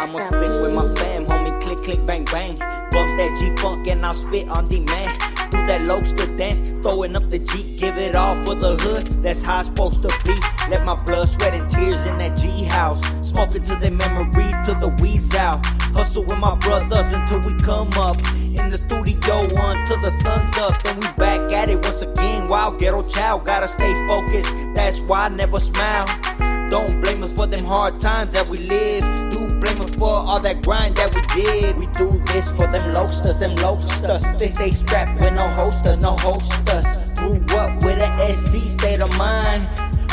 I'ma spit with my fam, homie. Click, click, bang, bang. Bump that G funk and I'll spit on demand. Do that lobster dance, throwing up the G, give it all for the hood. That's how it's supposed to be. Let my blood, sweat, and tears in that G house. Smoking to the memories, till the weeds out. Hustle with my brothers until we come up. In the studio until the sun's up. Then we back at it once again. Wild ghetto child, gotta stay focused. That's why I never smile. Don't blame us for them hard times that we live. Do all that grind that we did. We do this for them lobsters, them lobsters. They stay strapped with no holster, no holsters. Grew up with an SC state of mind.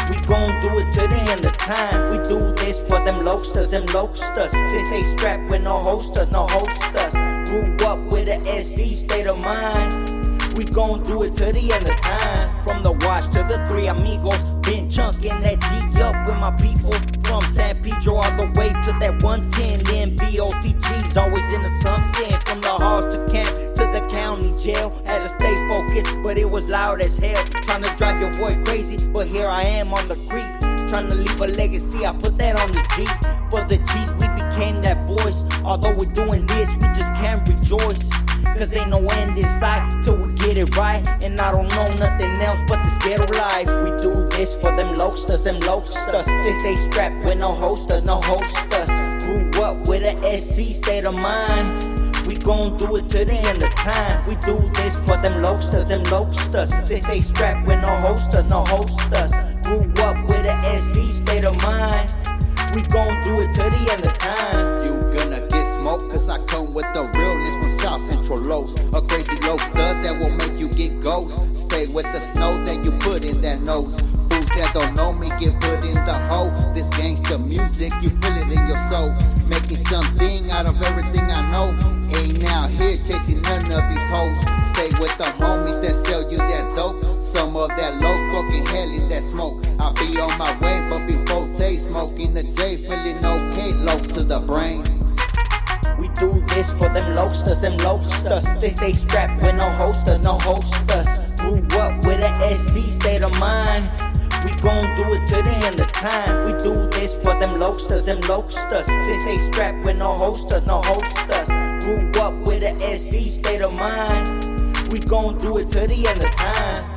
We gon' do it to the end of time. We do this for them lobsters, them lobsters. They stay strapped with no holsters, no holsters. Grew up with an SC state of mind. We gon' do it to the end of time. From the watch to the three amigos, been chunking that G up with my people. From San Pedro all the way to that 110, then BOTG's always in the something. From the halls to camp to the county jail, had to stay focused, but it was loud as hell. Trying to drive your boy crazy, but here I am on the creek. Trying to leave a legacy, I put that on the G. For the G, we became that voice. Although we're doing this, we just can't rejoice. Cause ain't no end in sight till we get it right. And I don't know nothing else but this ghetto life. We do this for them lobsters, them lobsters. They stay strapped with no holsters, no holsters. Grew up with an SC state of mind. We gon' do it to the end of time. We do this for them lobsters, them lobsters. They stay strapped with no holsters, no holsters. Stay with the snow that you put in that nose. Fools that don't know me get put in the hole. This gangsta music, you feel it in your soul. Making something out of everything I know. Ain't now here chasing none of these hoes. Stay with the homies that sell you that dope. Some of that low fucking hell in that smoke. I'll be on my way, but before day smoking the J, feeling okay, low to the brain. Them lobsters, them lobsters. They stay strapped with no holsters, no holsters. Grew up with an SC state of mind. We gon' do it to the end of time. We do this for them lobsters, them lobsters. They stay strapped with no holsters, no holsters. Grew up with an SC state of mind. We gon' do it to the end of time.